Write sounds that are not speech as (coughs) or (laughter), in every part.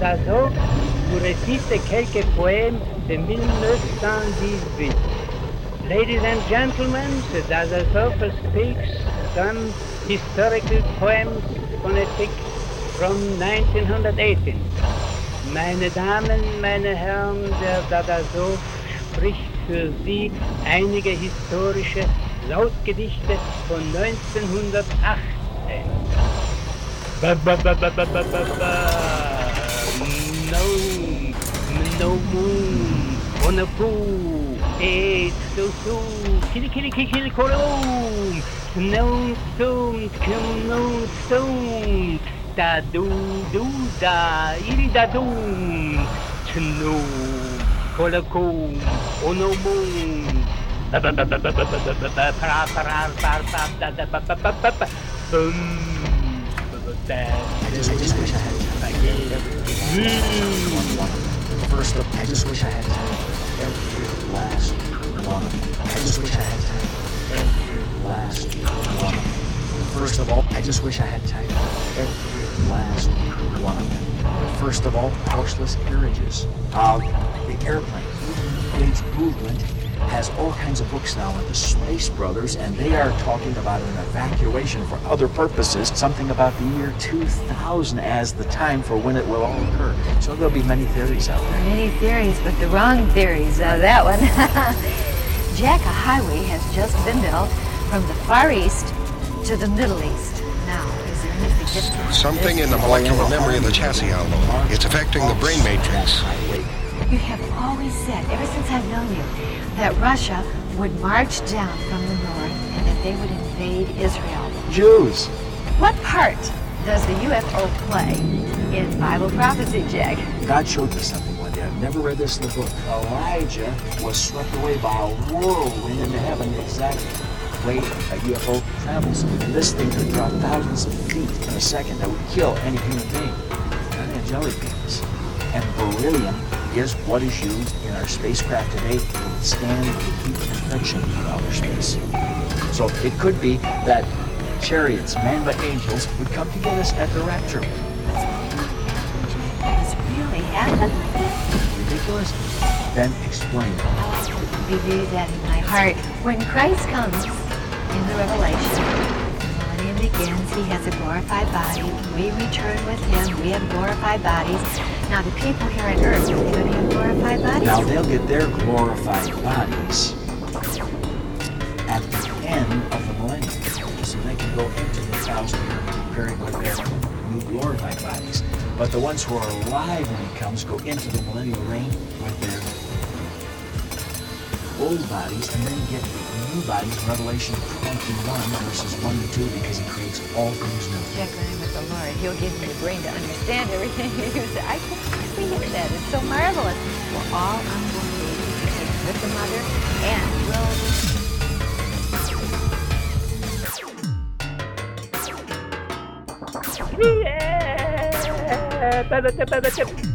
Dadazo vous récite quelques poèmes de 1918. Ladies and gentlemen, the Dadazo speaks some historical poems phonetic from 1918. Meine Damen, meine Herren, der Dadazo spricht für Sie einige historische Lautgedichte von 1918. Ba, ba, ba, move on the floor. It's so so kitty kitty kitty kitty corome. Snow stone, snow stone. Da do do da, iri da doom. Snow, colacomb, on the moon. Boom. I just, I just wish I had a game. First of I just wish I had. Every last one. I just wish I had time. Every last one. First of all, I just wish I had time. Every last one. First of all, houseless carriages. Uh, the airplane. Age movement has all kinds of books now with the Space Brothers, and they are talking about an evacuation for other purposes, something about the year 2000 as the time for when it will all occur. So there'll be many theories out there. Many theories, but the wrong theories. Uh, that one. (laughs) Jack, a highway has just been built from the Far East to the Middle East. Now, is there any significance? Something in the molecular memory of the chassis outlaw. It's affecting the brain matrix. You have always said, ever since I've known you, that Russia would march down from the north and that they would invade Israel. Jews. What part does the UFO play in Bible prophecy, Jack? God showed me something one day. I've never read this in the book. Elijah was swept away by a whirlwind into heaven, exactly way a UFO travels. And this thing could drop thousands of feet in a second that would kill any human being, not angelic beings. And beryllium is what is used in our spacecraft today to withstand the heat and friction of outer space. So it could be that chariots manned by angels would come to get us at the rapture. It's really happened. Ridiculous? Then explain. I'll believe that in my heart. When Christ comes in the Revelation, begins, he has a glorified body. We return with him. We have glorified bodies. Now, the people here on earth, are they to have glorified bodies? Now they'll get their glorified bodies at the end of the millennium. So they can go into the thousand year period with their new glorified bodies. But the ones who are alive when he comes go into the millennial reign with their old bodies and then get new bodies in Revelation 21 verses 1 to 2 because he creates all things new. Jack, when I'm with the Lord, he'll give me the brain to understand everything (laughs) you say. I can't actually hear that. It's so marvelous. We're all unborn babies with the mother and will Yeah.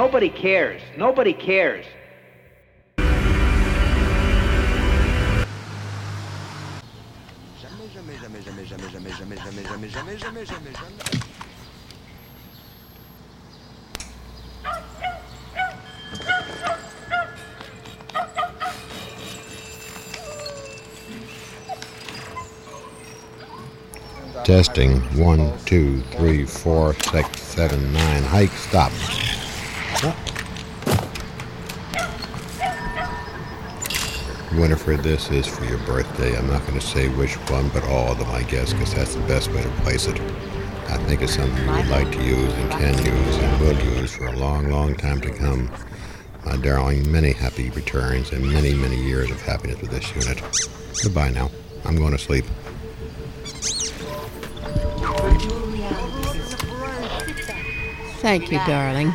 Nobody cares. Nobody cares. Jamais, jamais, jamais, jamais. Testing. One, two, three, four, six, seven, nine. Hike, stop. Winifred, this is for your birthday. I'm not going to say which one, but all of them, I guess, because that's the best way to place it. I think it's something you would like to use and can use and will use for a long, long time to come. My darling, many happy returns and many, many years of happiness with this unit. Goodbye now. I'm going to sleep. Thank you, darling.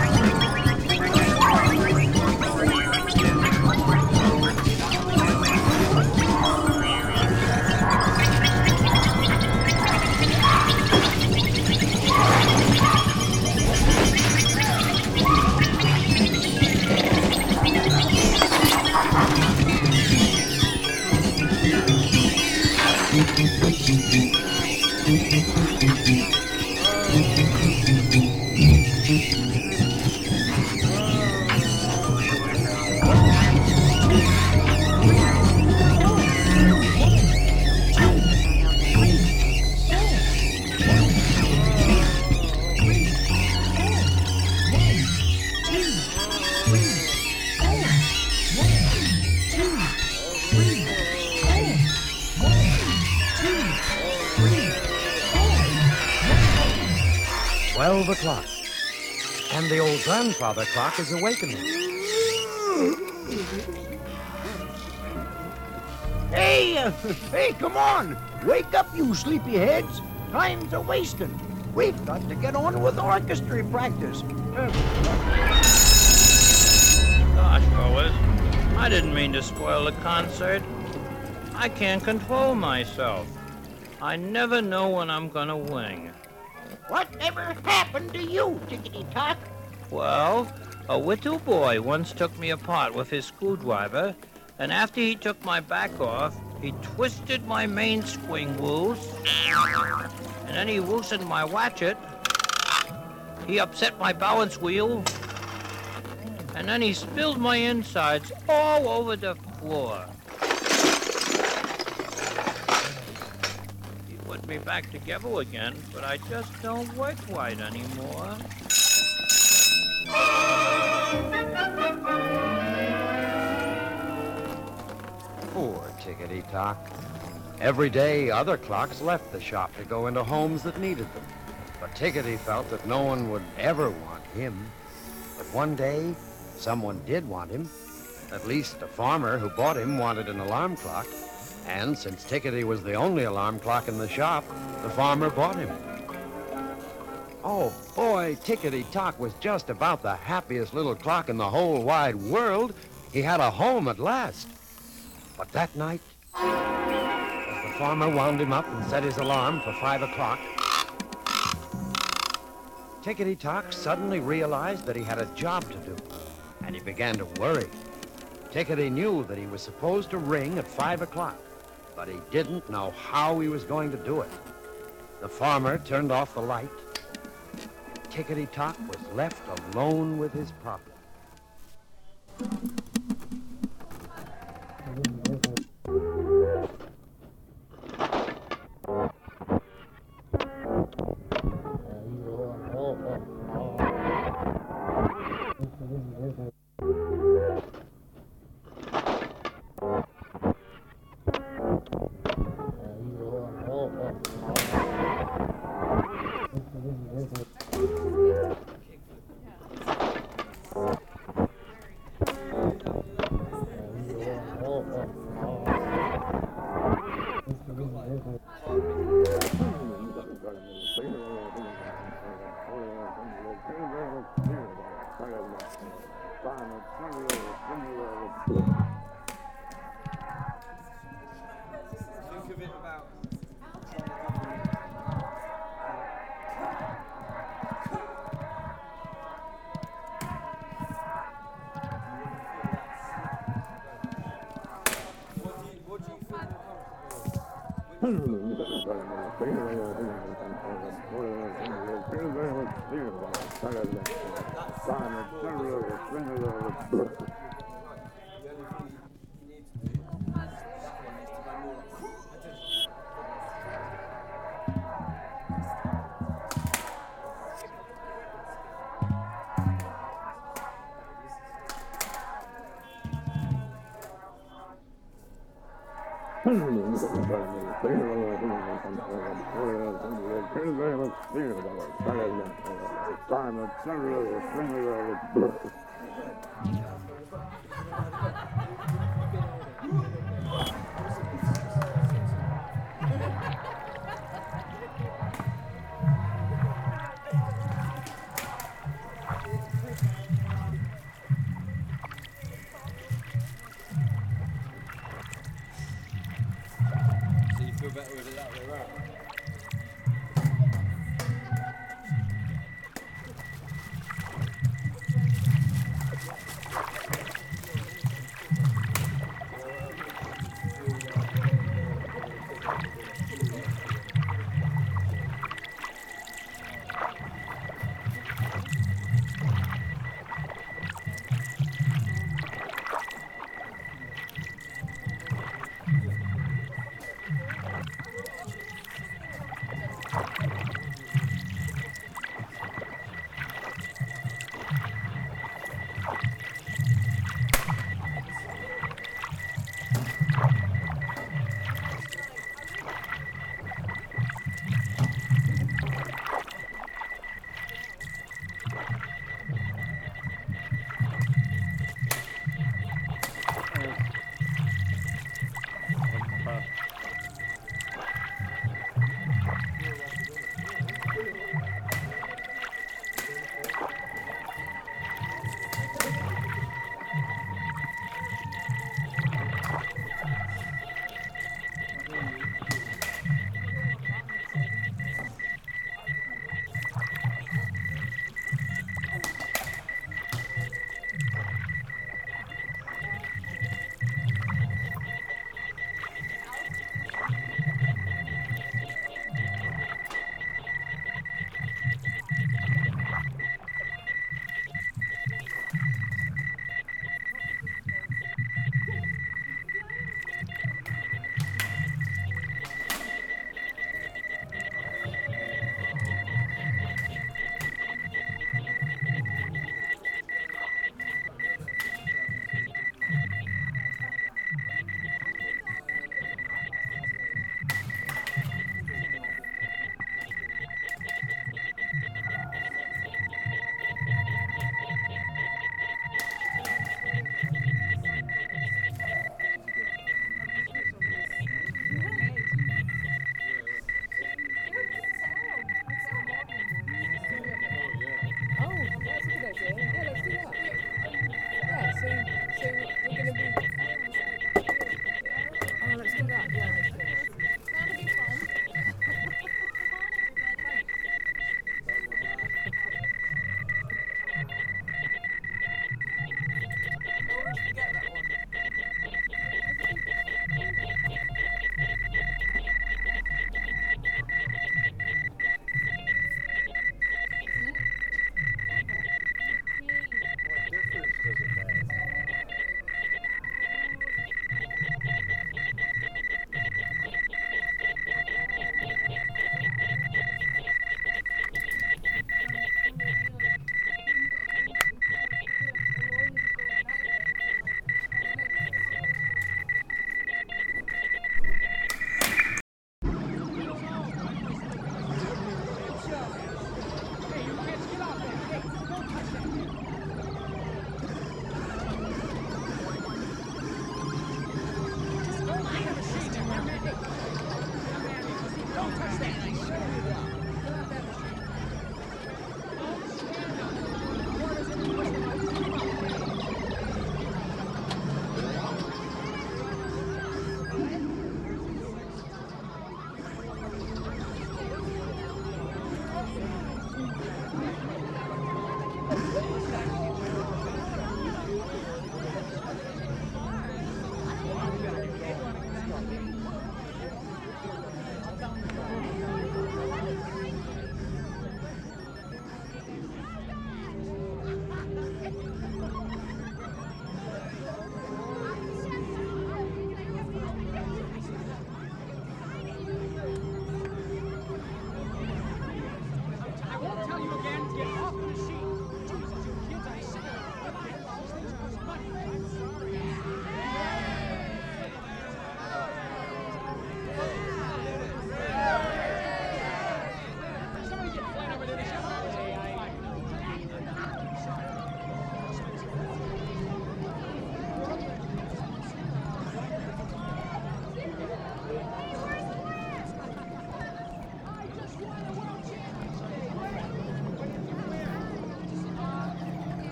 grandfather clock is awakening. Hey, uh, hey, come on. Wake up, you sleepyheads. Time's a wasting. We've got to get on with orchestra practice. Gosh, fellas, I didn't mean to spoil the concert. I can't control myself. I never know when I'm gonna wing. Whatever happened to you, Tickety Tock? Well, a little boy once took me apart with his screwdriver, and after he took my back off, he twisted my mainspring loose, and then he loosened my watchet. He upset my balance wheel, and then he spilled my insides all over the floor. He put me back together again, but I just don't work right anymore. Poor Tickety Tock. Every day, other clocks left the shop to go into homes that needed them. But Tickety felt that no one would ever want him. But one day, someone did want him. At least a farmer who bought him wanted an alarm clock. And since Tickety was the only alarm clock in the shop, the farmer bought him. Oh, boy, Tickety Tock was just about the happiest little clock in the whole wide world. He had a home at last. But that night, as the farmer wound him up and set his alarm for five o'clock, Tickety Tock suddenly realized that he had a job to do, and he began to worry. Tickety knew that he was supposed to ring at five o'clock, but he didn't know how he was going to do it. The farmer turned off the light. Tickety Tock was left alone with his problem.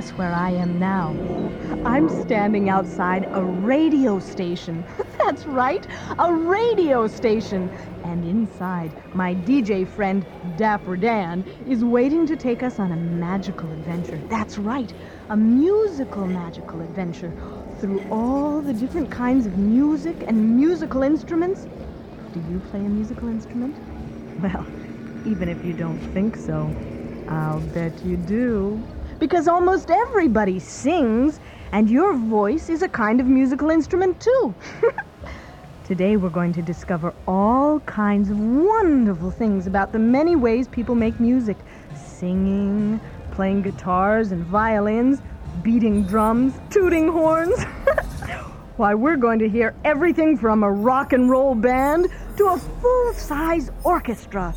Guess where I am now? I'm standing outside a radio station. (laughs) That's right, a radio station. And inside, my DJ friend, Dapper Dan, is waiting to take us on a magical adventure. That's right, a musical magical adventure through all the different kinds of music and musical instruments. Do you play a musical instrument? (laughs) Well, even if you don't think so, I'll bet you do. Because almost everybody sings, and your voice is a kind of musical instrument, too. (laughs) Today, we're going to discover all kinds of wonderful things about the many ways people make music singing, playing guitars and violins, beating drums, tooting horns. (laughs) Why, we're going to hear everything from a rock and roll band to a full size orchestra.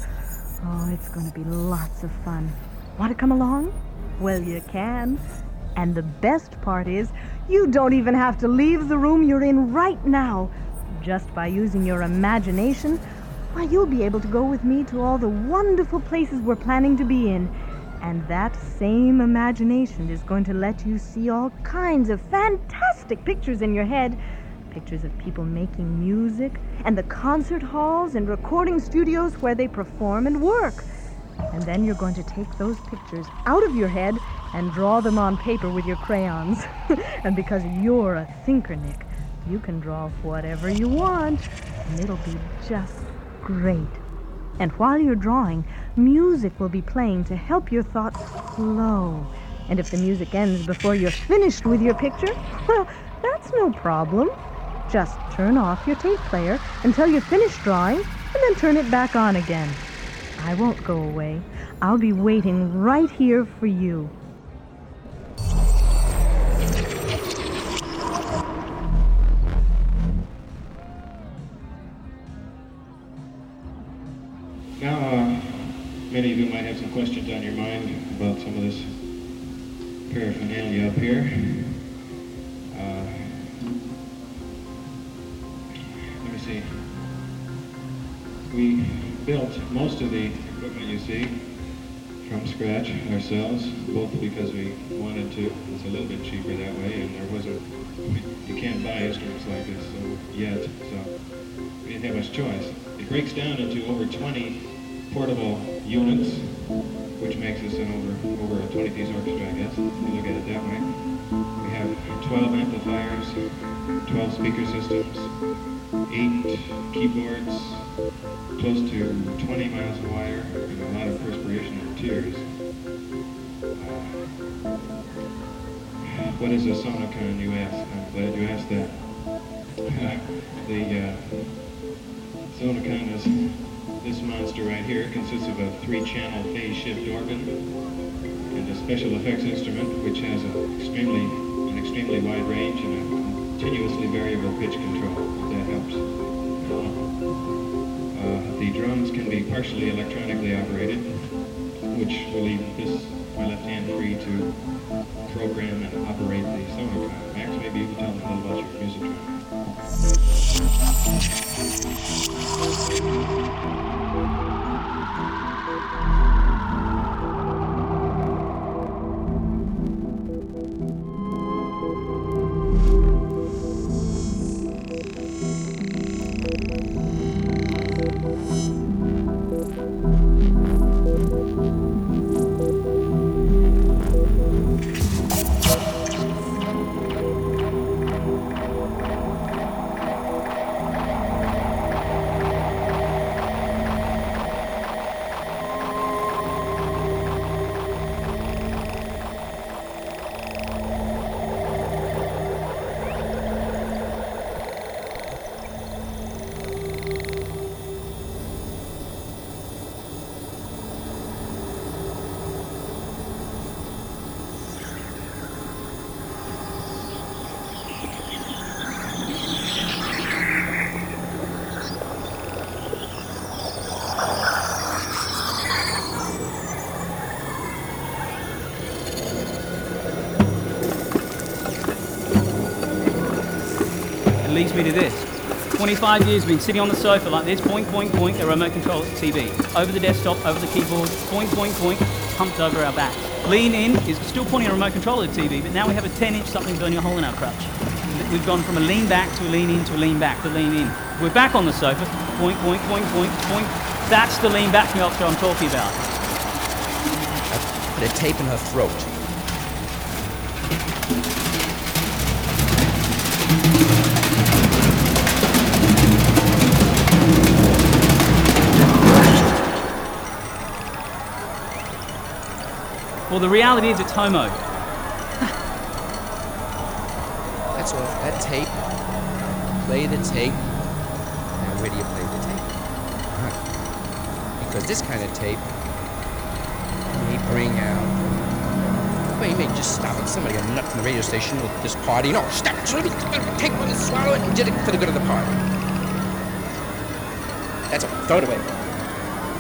Oh, it's going to be lots of fun. Want to come along? Well, you can. And the best part is, you don't even have to leave the room you're in right now. Just by using your imagination, why, you'll be able to go with me to all the wonderful places we're planning to be in. And that same imagination is going to let you see all kinds of fantastic pictures in your head. Pictures of people making music, and the concert halls and recording studios where they perform and work. And then you're going to take those pictures out of your head and draw them on paper with your crayons. (laughs) and because you're a thinker, Nick, you can draw whatever you want, and it'll be just great. And while you're drawing, music will be playing to help your thoughts flow. And if the music ends before you're finished with your picture, well, that's no problem. Just turn off your tape player until you're finished drawing, and then turn it back on again. I won't go away. I'll be waiting right here for you. Now, uh, many of you might have some questions on your mind about some of this paraphernalia up here. Uh, let me see. We built most of the equipment you see from scratch ourselves, both because we wanted to. It's a little bit cheaper that way, and there wasn't. You can't buy instruments like this so, yet, so we didn't have much choice. It breaks down into over 20 portable units, which makes us an over over a 20-piece orchestra, I guess, if you look at it that way. We have 12 amplifiers, 12 speaker systems, eight keyboards, close to 20 miles of wire, and a lot of perspiration and tears. Uh, what is a sonicon, you ask? I'm glad you asked that. (laughs) the uh, sonicon is this monster right here It consists of a three-channel phase shift organ and a special effects instrument which has a extremely, an extremely wide range and a continuously variable pitch control. Uh, the drums can be partially electronically operated, which will leave this my left hand free to program and operate the sonicon. Max, maybe you can tell them a little about your music It leads me to this. 25 years we've been sitting on the sofa like this, point, point, point, a remote control TV. Over the desktop, over the keyboard, point, point, point, humped over our back. Lean in is still pointing a remote control at the TV, but now we have a 10 inch something burning a hole in our crutch. We've gone from a lean back to a lean in to a lean back to lean in. We're back on the sofa, point, point, point, point, point. That's the lean back posture I'm talking about. A tape in her throat. Well, the reality is it's homo. That's all. That tape. Play the tape. Now, where do you play the tape? Because this kind of tape may bring out. Well, you may just stop it. Somebody got a nut from the radio station with this party. No, stop it. Take one and swallow it and did it for the good of the party. That's all. Throw it away.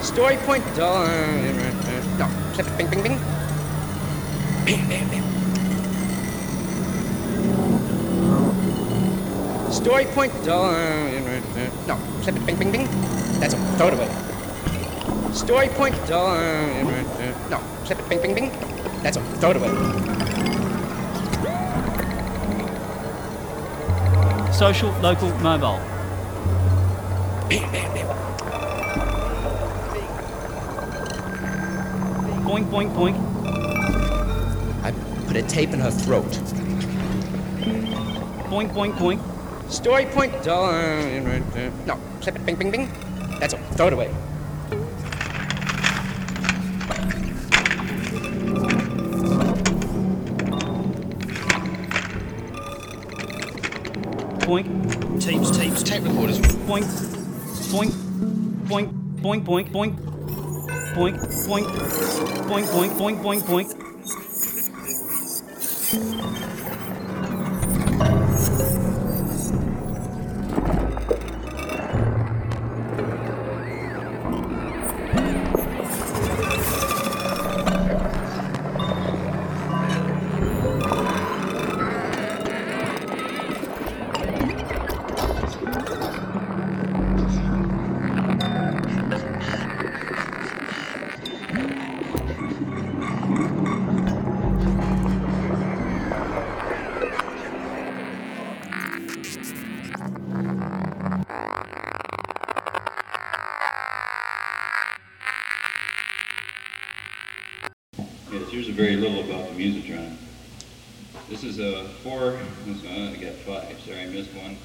Story point. No, clip it. Bing, bing, bing. (coughs) Story point. dull- uh, No. Bing, bing, bing. That's all. Throw it. Story point. dull- uh, No. Bing, bing, bing. That's all. Throw it. Social, local, mobile. Boink, boink, boink. I put a tape in her throat. Boink, boink, boink. Story point. dull- No, clip it. Bing, bing, bing. That's all. Throw it away. Boink. Tapes, tapes, tape recorders. Boink. Boink. Boink. Boink, boink, boink. Boink, boink. Boink, boink, boink, boink, boink. Yes,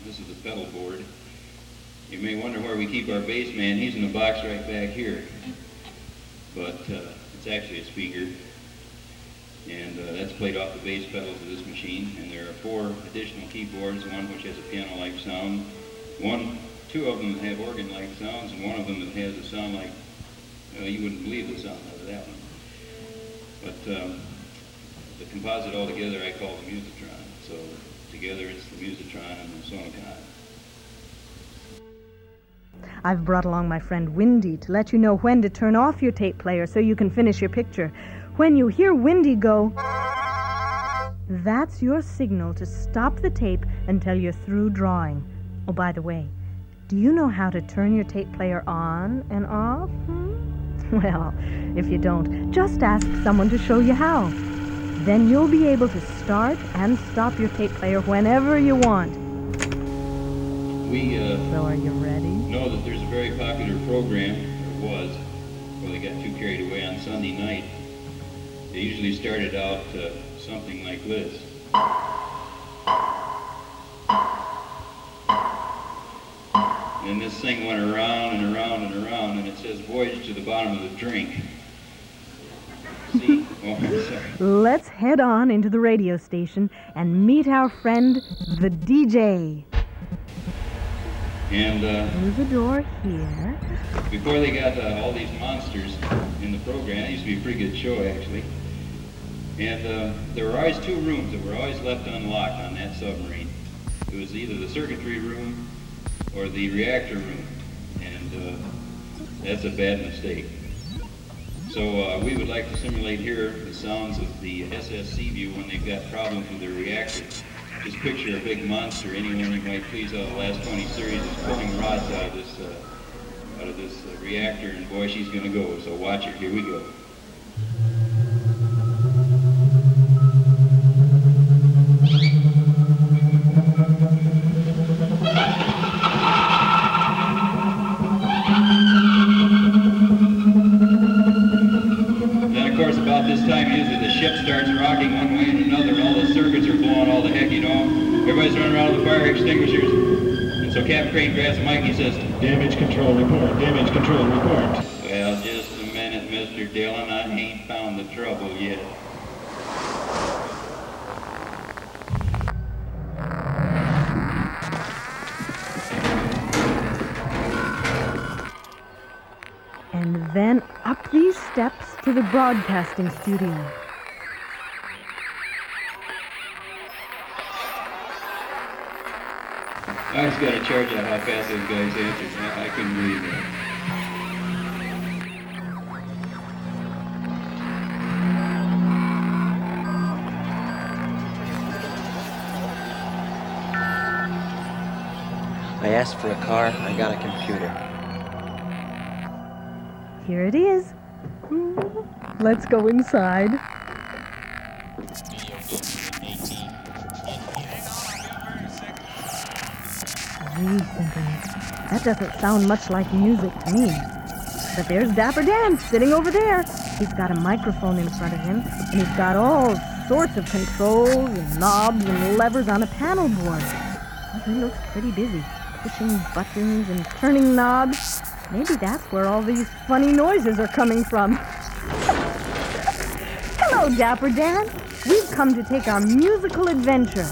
This is the pedal board. You may wonder where we keep our bass man. He's in the box right back here. But uh, it's actually a speaker. And uh, that's played off the bass pedals of this machine. And there are four additional keyboards, one which has a piano-like sound, one, two of them that have organ-like sounds, and one of them that has a sound like, uh, you wouldn't believe the sound of that one. But um, the composite altogether I call the Musitron. So together it's the Musitron and the Sonicon. I've brought along my friend Windy to let you know when to turn off your tape player so you can finish your picture. When you hear Windy go, that's your signal to stop the tape until you're through drawing. Oh, by the way, do you know how to turn your tape player on and off? Hmm? (laughs) Well, if you don't, just ask someone to show you how. Then you'll be able to start and stop your tape player whenever you want. We uh, So are you ready? know that there's a very popular program, or was, where they got too carried away on Sunday night. They usually started out uh, something like this. And this thing went around and around and around, and it says voyage to the bottom of the drink. See? Oh, I'm sorry. Let's head on into the radio station and meet our friend, the DJ. And uh, the door here. before they got uh, all these monsters in the program, it used to be a pretty good show actually. And uh, there were always two rooms that were always left unlocked on that submarine. It was either the circuitry room or the reactor room, and uh, that's a bad mistake. So uh, we would like to simulate here the sounds of the S.S. Seaview when they've got problems with their reactors. just picture a big monster. Anyone you might please out of the last 20 series is pulling rods out of this uh, out of this uh, reactor, and boy, she's gonna go. So watch it. Here we go. And so Captain Crane grabs the mic and says, Damage control report, damage control report. Well, just a minute, Mr. Dillon. I ain't found the trouble yet. And then up these steps to the broadcasting studio. I just got to charge out how fast those guys answered. I, I couldn't believe that. I asked for a car, I got a computer. Here it is. Let's go inside. That doesn't sound much like music to me. But there's Dapper Dan sitting over there. He's got a microphone in front of him, and he's got all sorts of controls and knobs and levers on a panel board. He looks pretty busy, pushing buttons and turning knobs. Maybe that's where all these funny noises are coming from. (laughs) Hello, Dapper Dan. We've come to take our musical adventure.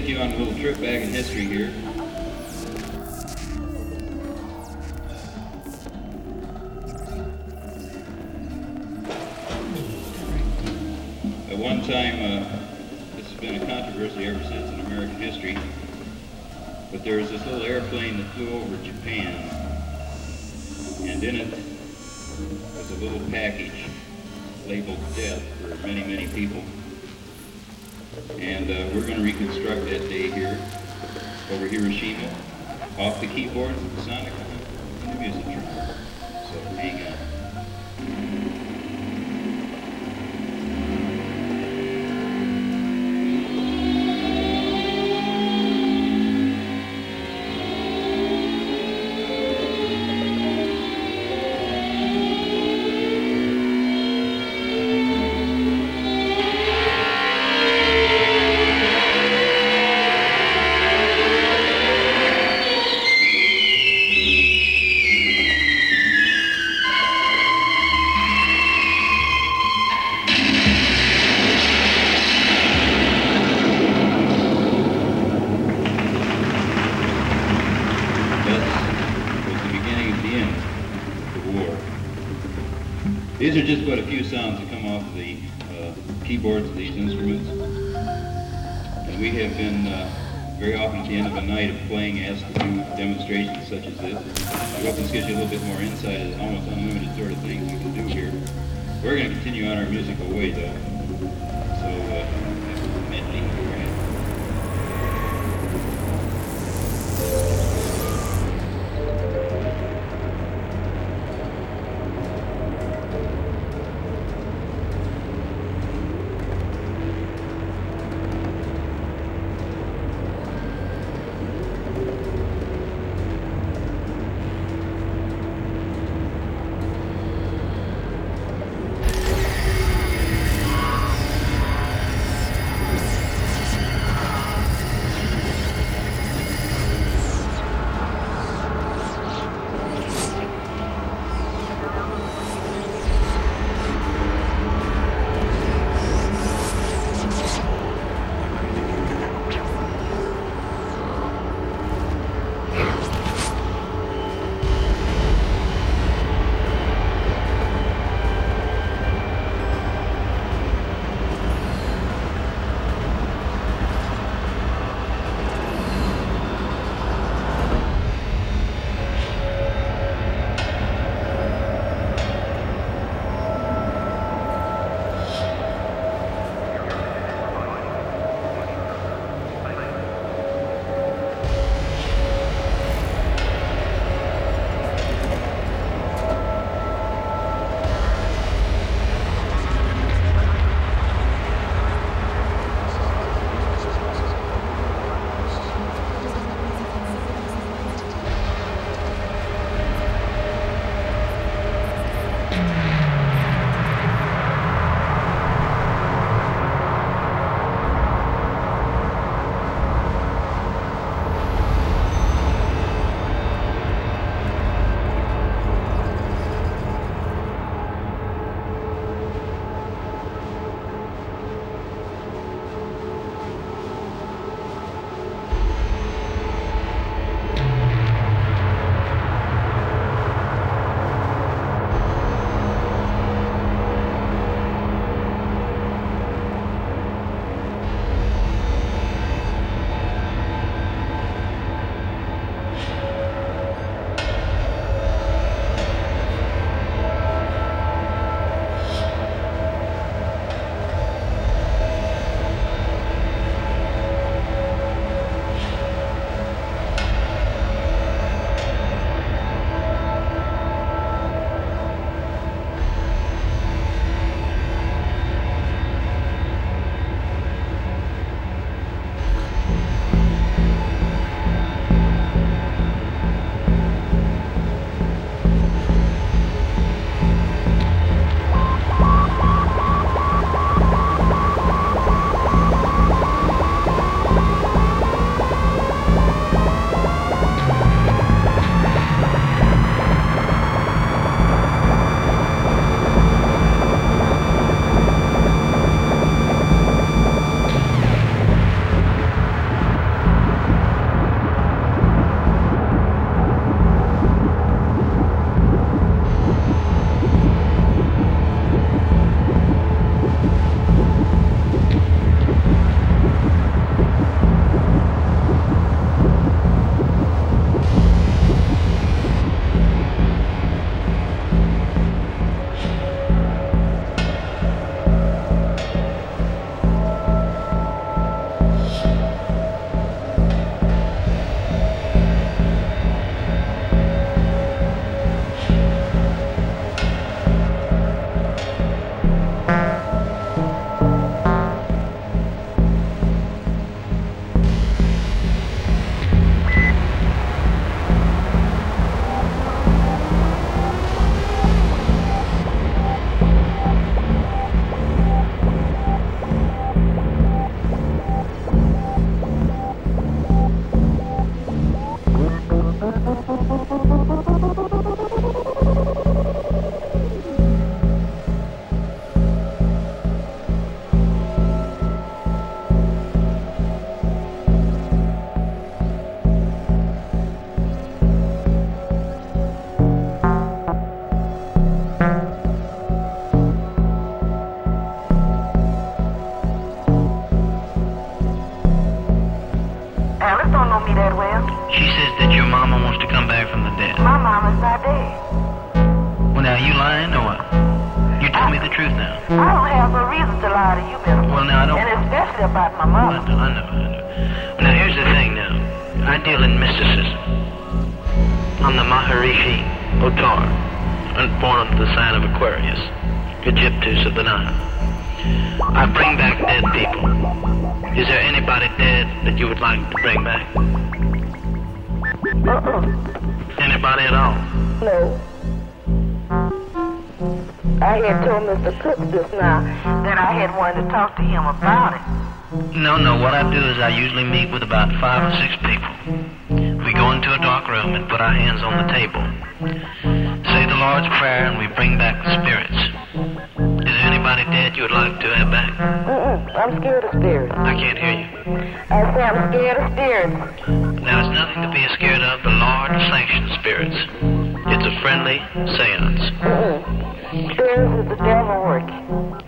Take you on a little trip back in history here. The keyboard, Sonic, Well, now, you lying or what? You tell me the truth now. I don't have no reason to lie to you, Mister. Well, now, I don't... And especially about my I mother. know, I know, I know. Now, here's the thing now. I deal in mysticism. I'm the Maharishi Otar, and born under the sign of Aquarius, Egyptus of the Nile. I bring back dead people. Is there anybody dead that you would like to bring back? Uh-uh. Anybody at all? No. I had told Mr. Cook just now that I had wanted to talk to him about it. No, no. What I do is I usually meet with about five or six people. We go into a dark room and put our hands on the table. Say the Lord's Prayer and we bring back the spirits. Is there anybody dead you would like to have back? Mm-mm. I'm scared of spirits. I can't hear you. I say I'm scared of spirits. Now, it's nothing to be scared of. The Lord sanctions spirits. It's a friendly seance. Spirits is the devil work.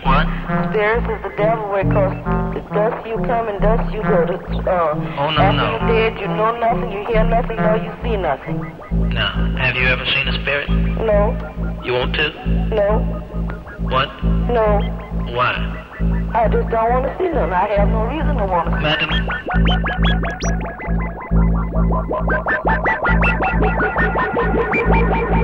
What? Spirits is the devil work because dust you come and dust you go. To, uh, Oh, no, after no. you're dead, you know nothing, you hear nothing, nor you see nothing. Now, have you ever seen a spirit? No, You want to? no, What? no. Why? I just don't want to see them. I have no reason to want to see them. Madam, (laughs)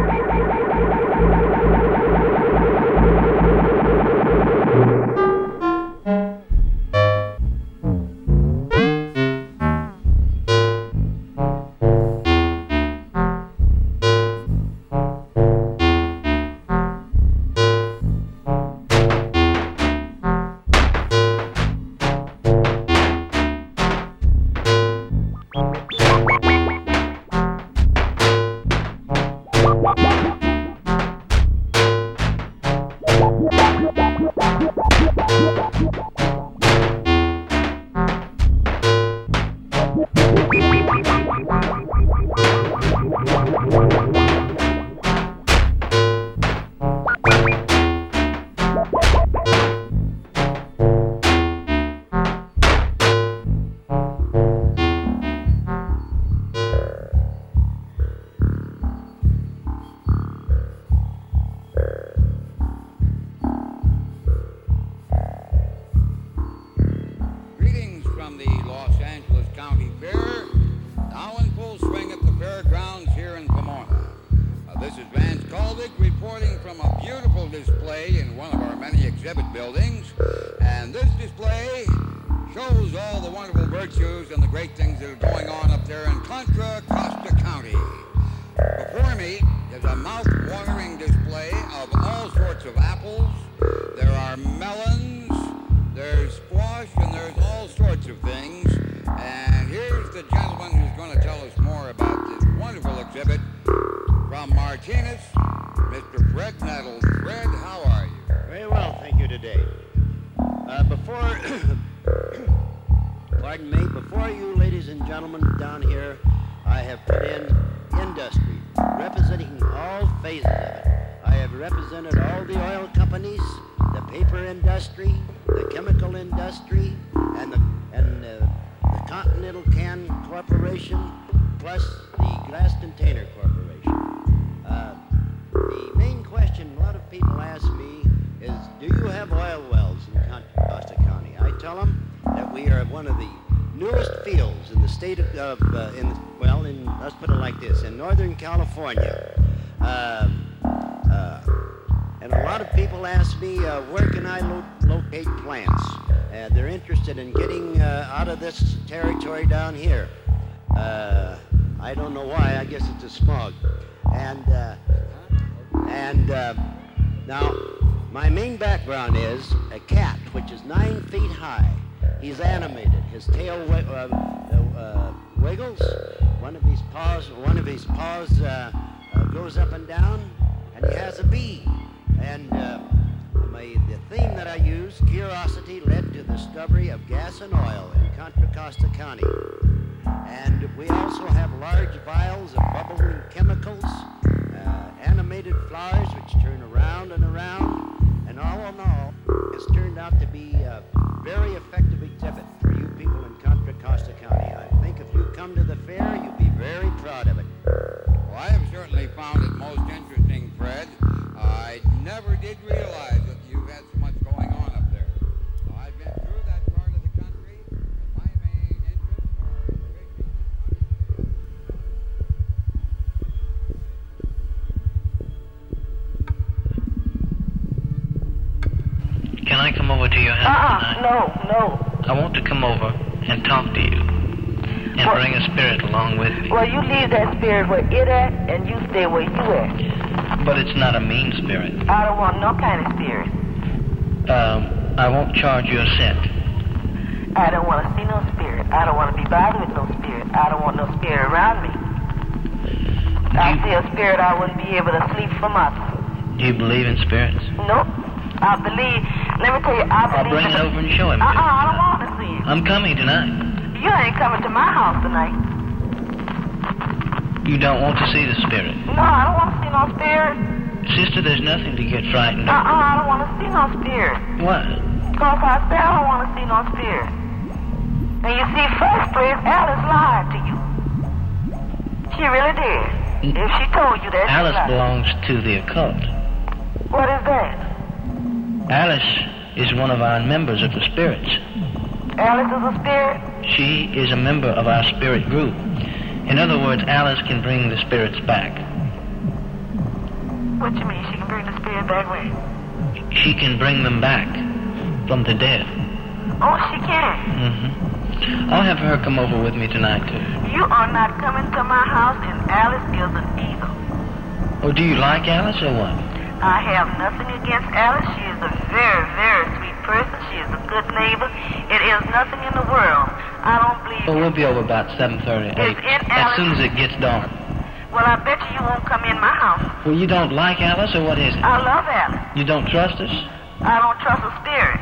you ladies and gentlemen down here, I have put in industry, representing all phases of it. I have represented all the oil companies, the paper industry, the chemical industry, and the and the Continental Can Corporation, plus the Glass Container Corporation. Uh, the main question a lot of people ask me is, do you have oil wells in Costa County? I tell them that we are one of the newest fields in the state of, of uh, in well, in let's put it like this, in Northern California. Uh, uh, and a lot of people ask me, uh, where can I lo- locate plants? Uh, they're interested in getting uh, out of this territory down here. I don't know why. I guess it's a smog. And and now, my main background is a cat, which is nine feet high. He's animated. His tail uh, uh, wiggles. One of his paws, one of his paws uh, uh, goes up and down, and he has a bee. And uh, my, the theme that I use, curiosity, led to the discovery of gas and oil in Contra Costa County. And we also have large vials of bubbling chemicals, animated flowers which turn around and around. And all in all, it's turned out to be a very effective exhibit for you people in Contra Costa County. I think if you come to the fair, you'll be very proud of it. Well, I have certainly found it most interesting, Fred. I never did realize over to your house Uh-uh, tonight? no, no. I want to come over and talk to you and What? bring a spirit along with me. Well, you leave that spirit where it at, and you stay where you at. But it's not a mean spirit. I don't want no kind of spirit. Um, I won't charge you a cent. I don't want to see no spirit. I don't want to be bothered with no spirit. I don't want no spirit around me. I see a spirit, I wouldn't be able to sleep for months. Do you believe in spirits? Nope. I believe. Let me tell you, I I'll bring in it over and show him. Uh-uh. I don't want to see you. I'm coming tonight. You ain't coming to my house tonight. You don't want to see the spirit. No, I don't want to see no spirit. Sister, there's nothing to get frightened of. Uh-uh. I don't want to see no spirit. What? Because I said I don't want to see no spirit. And you see, first place, Alice lied to you. She really did. If she told you that, she Alice belongs to the occult. What is that? Alice is one of our members of the spirits. Alice is a spirit? She is a member of our spirit group. In other words, Alice can bring the spirits back. What do you mean? She can bring the spirit back when? She can bring them back from the dead. Oh, she can. Mm-hmm. I'll have her come over with me tonight, too. You are not coming to my house, and Alice is an evil. Oh, do you like Alice or what? I have nothing against Alice. She is a very, very sweet person. She is a good neighbor. It is nothing in the world. I don't believe. Well, we'll be over about 7.30, 8. It's in As Alice. soon as it gets dark. Well, I bet you you won't come in my house. Well, you don't like Alice or what is it? I love Alice. You don't trust us? I don't trust a spirit.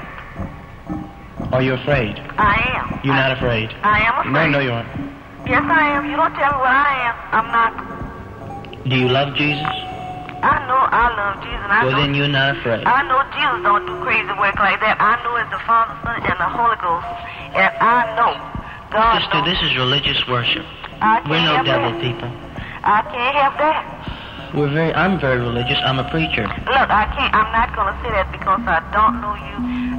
Are you afraid? I am. You're not afraid? I am afraid. No, no, you aren't. Yes, I am. You don't tell me what I am. I'm not. Do you love Jesus? I know I love Jesus. and I Well, know, then you're not afraid. I know Jesus don't do crazy work like that. I know it's the Father, Son, and the Holy Ghost. And I know God Sister, knows. this is religious worship. I can't We're no devil that. people. I can't help that. We're very. I'm very religious. I'm a preacher. Look, I can't. I'm not gonna say that because I don't know you.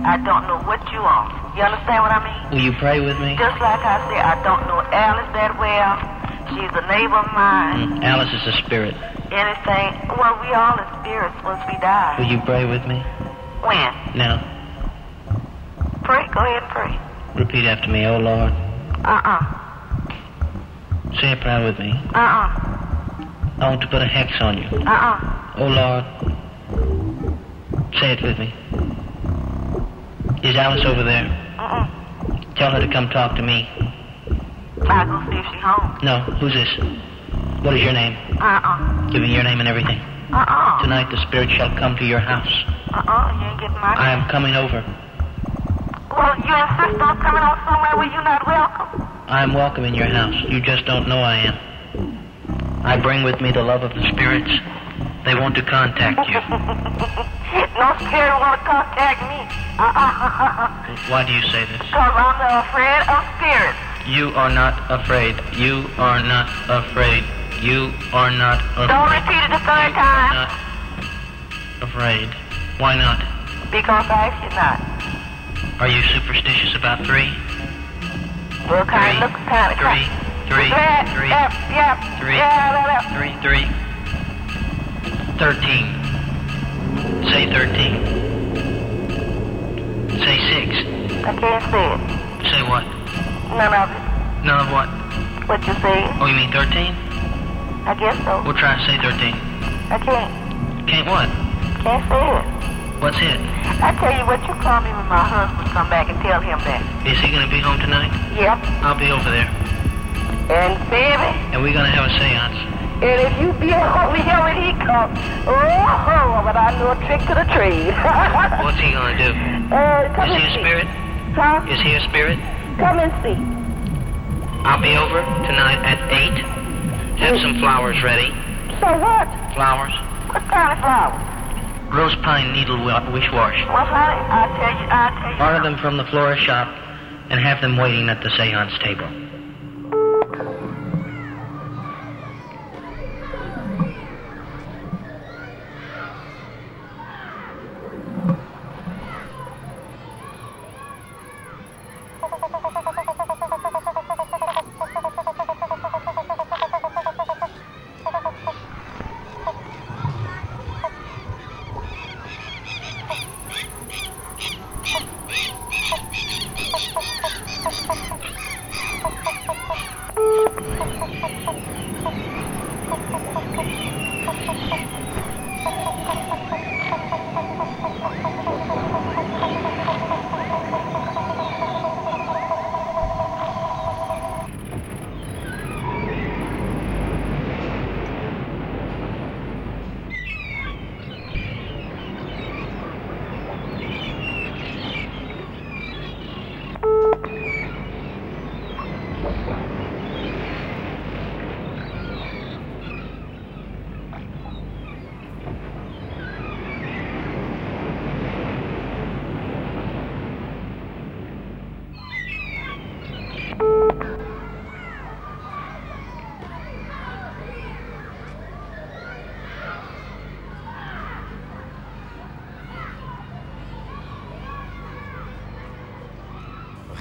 I don't know what you are. You understand what I mean? Will you pray with me? Just like I said, I don't know Alice that well. She's a neighbor of mine. Mm, Alice is a spirit. Anything. Well, we all are spirits once we die. Will you pray with me? When? Now, Pray. Go ahead and pray. repeat after me. Oh Lord, Uh-uh. say a prayer with me. Uh-uh. I want to put a hex on you. Uh-uh. Oh Lord, say it with me. Is Alice over there? Uh-uh. Tell her to come talk to me. I'll go see if she's home. No, who's this? What is your name? Uh-uh. Give me your name and everything. Uh-uh. Tonight the spirit shall come to your house. Uh-uh. You ain't getting my I am coming over. Well, you insist on coming on somewhere where you're not welcome? I am welcome in your house. You just don't know I am. I bring with me the love of the spirits. They want to contact you. (laughs) no spirit want to contact me. Uh-uh. (laughs) Why do you say this? Because I'm afraid of spirits. You are not afraid. You are not afraid. You are not afraid. Don't repeat it the third time. Not afraid. Why not? Because I asked you not. Are you superstitious about three? Well, kind of look kind of Three, three, Yep, three, yep, yep. three, Yeah, three, three. Thirteen. Say thirteen. Say six. I can't say it. Say what? None of it. None of what? What you say? Oh, you mean thirteen? I guess so. We'll try to say thirteen. I can't. Can't what? Can't say it. What's it? I tell you what, you call me when my husband come back and tell him that. Is he gonna be home tonight? Yep. I'll be over there. And baby, And we're gonna have a seance. and if you be over here when he comes, oh, but I know a trick to the trade. (laughs) What's he gonna do? Uh, come Is he and a see. spirit? Huh? Is he a spirit? Come and see. I'll be over tonight at eight. Have some flowers ready. So what? Flowers. What kind of flowers? Rose pine needle wish wash. Well, honey, I tell you, I tell you. Order them from the florist shop and have them waiting at the seance table.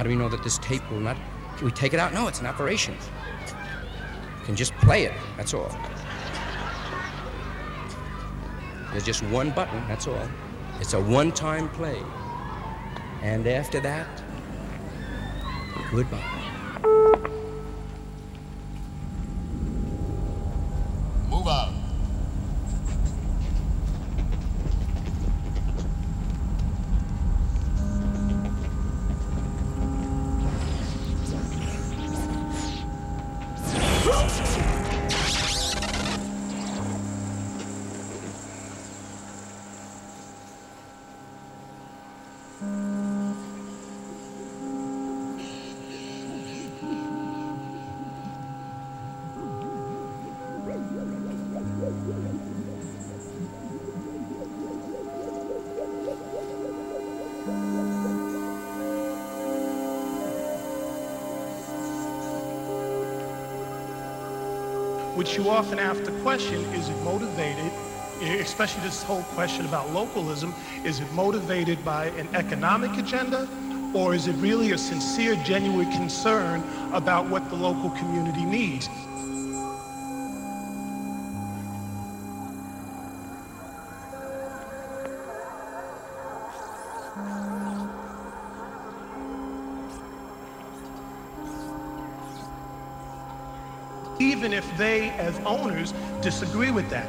Do we know that this tape will not? Can we take it out? No, it's an operation. You can just play it. That's all. There's just one button. That's all. It's a one-time play. And after that, goodbye. You often have to question is it motivated, especially this whole question about localism, is it motivated by an economic agenda or is it really a sincere, genuine concern about what the local community needs? Even if they, as owners, disagree with that.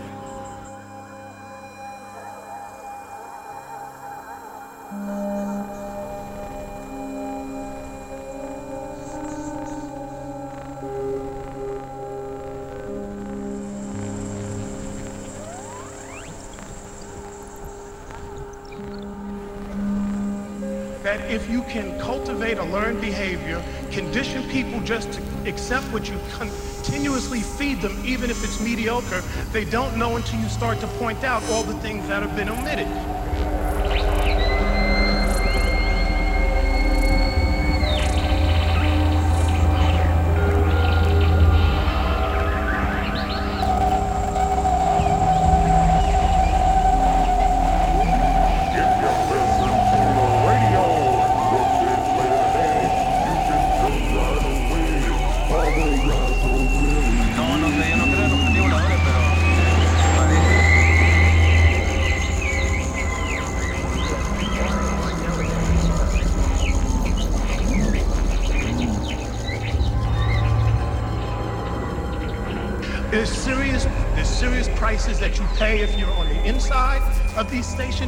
that if you can cultivate a learned behavior, condition people just to accept what you continuously feed them, even if it's mediocre, they don't know until you start to point out all the things that have been omitted.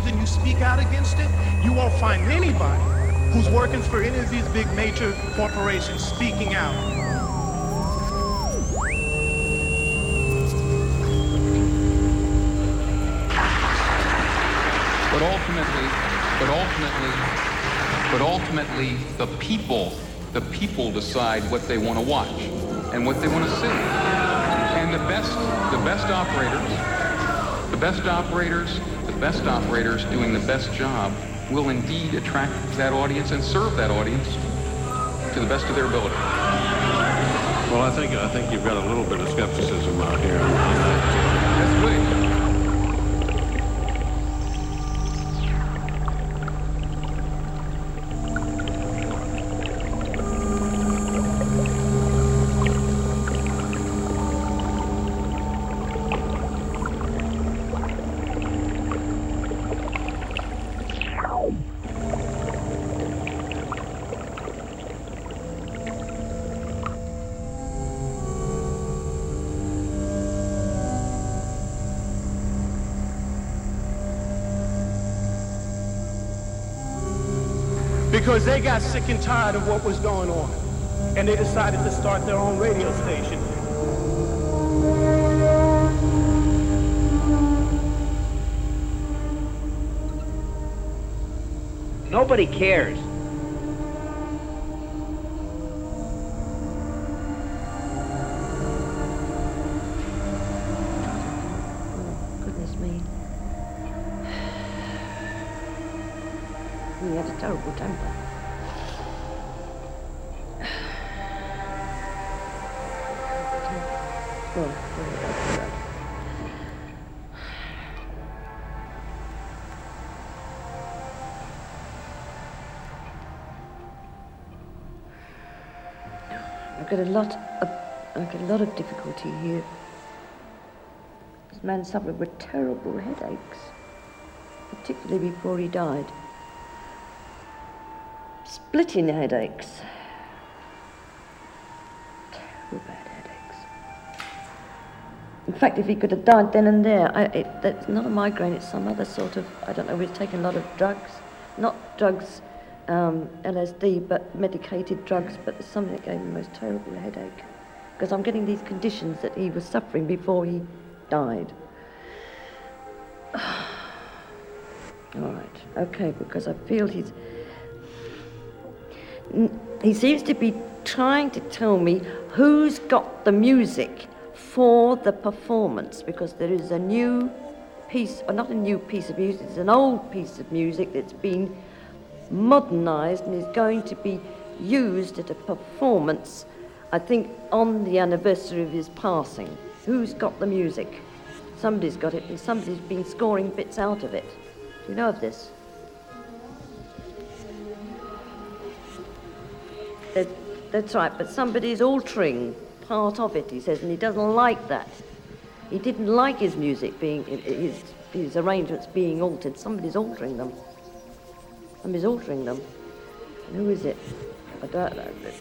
And you speak out against it. You won't find anybody who's working for any of these big major corporations speaking out. But ultimately, but ultimately, but ultimately, the people, the people decide what they want to watch and what they want to see. And the best, the best operators, the best operators, best operators doing the best job will indeed attract that audience and serve that audience to the best of their ability. Well, I think I think you've got a little bit of skepticism out here. That's. Because they got sick and tired of what was going on. And they decided to start their own radio station. Nobody cares. I've got a lot of I've got a lot of difficulty here. This man suffered with terrible headaches, particularly before he died. Splitting headaches. Terrible bad headaches. In fact, if he could have died then and there, I, it, that's not a migraine, it's some other sort of, I don't know, we've taken a lot of drugs. Not drugs, um, LSD, but medicated drugs, but there's something that gave him the most terrible headache. Because I'm getting these conditions that he was suffering before he died. (sighs) All right, okay, because I feel he's. He seems to be trying to tell me who's got the music for the performance because there is a new piece, or not a new piece of music, it's an old piece of music that's been modernized and is going to be used at a performance, I think, on the anniversary of his passing. Who's got the music? Somebody's got it, and somebody's been scoring bits out of it. Do you know of this? That, that's right, but somebody's altering part of it, he says, and he doesn't like that. He didn't like his music being, his, his arrangements being altered. Somebody's altering them. Somebody's altering them. Who is it? I don't know.